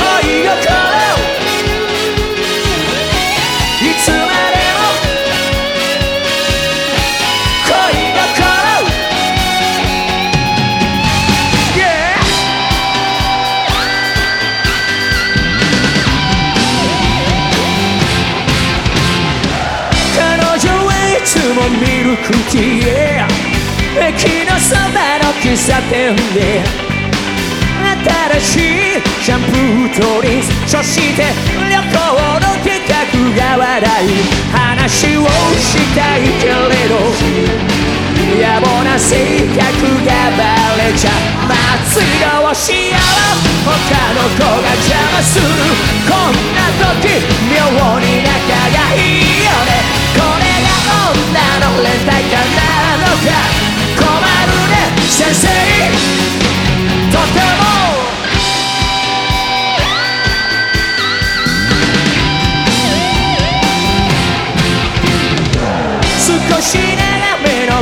恋よいつまでも恋よこう彼女はいつもミルクティー駅のそば喫茶店で新しいシャンプーとリンスそして旅行の計画が話題話をしたいけれど野暮な性格がバレちゃ祭りどうしよう他の子が邪魔する。こんな時妙に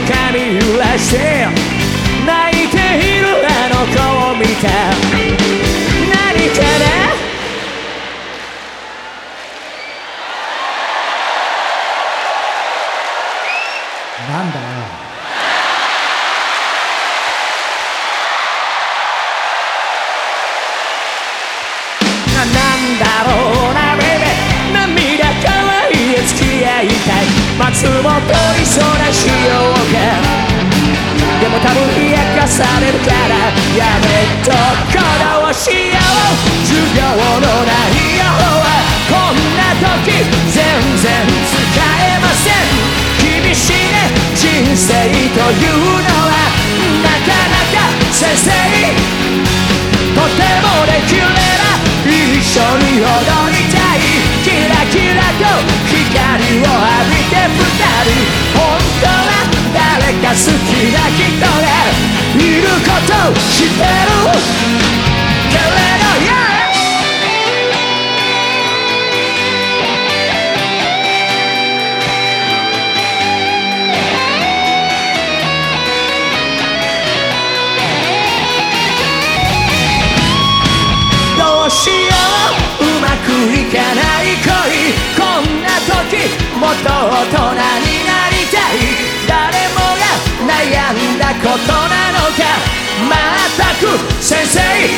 髪揺らして泣いているあの子を見た何かななんだよ。ななんだろうなベベ涙かわいい付き合いたい。松本にそらしよ。うされるからやめとこうしよう授業の内容は。こんな時全然使えません。厳しいね。人生というのはなかなか先生。とてもできれば一緒に踊りたい。キラキラと光を浴びて二人。本当は誰か好きな人がいること知ってる。けれど、yeah! どうしよう？うまくいかない恋。こんな時もっと大人になりたい。誰もが悩んだことなの。く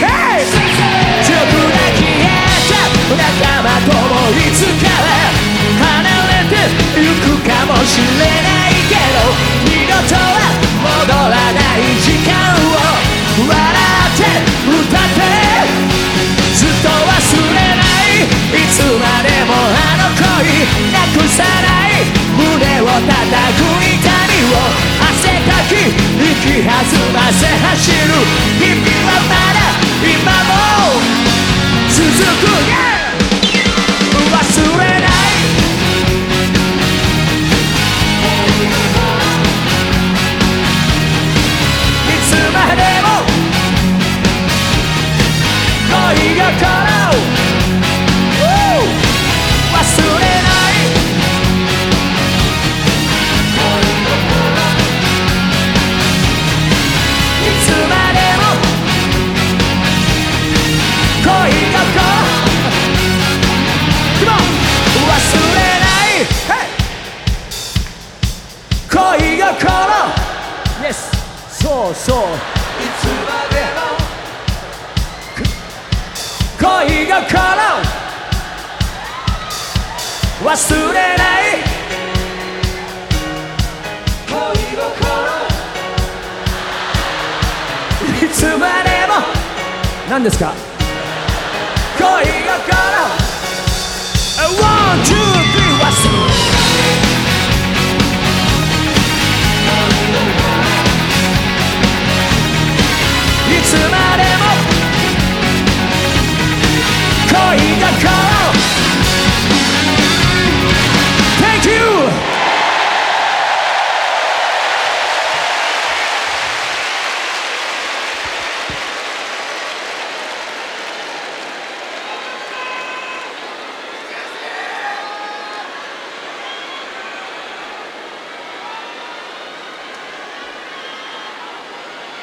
き弾ませ走る日々はまだ今も続く、yeah! 忘れないいつまでも恋がそうそう恋が叶う忘れない恋が叶ういつまでも何ですか恋が